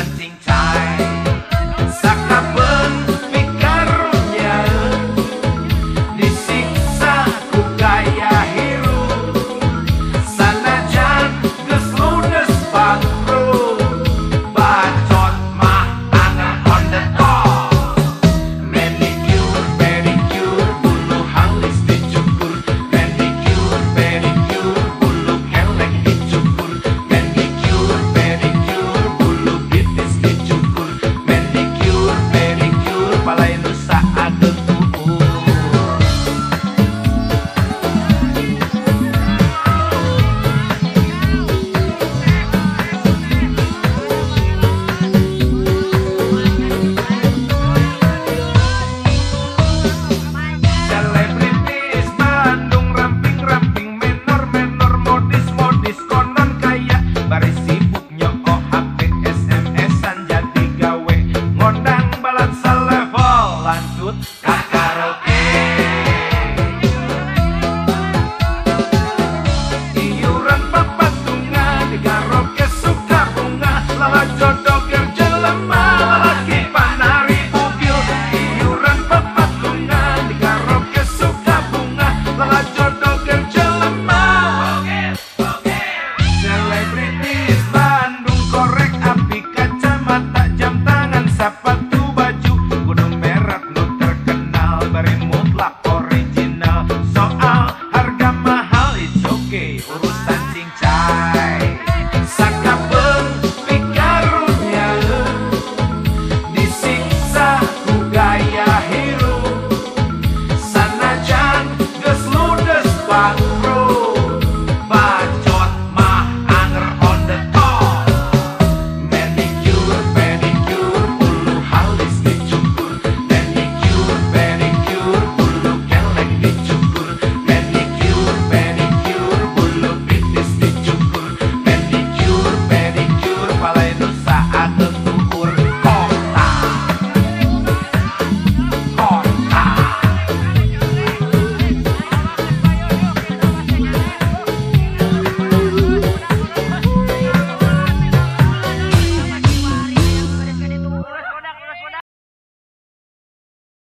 Very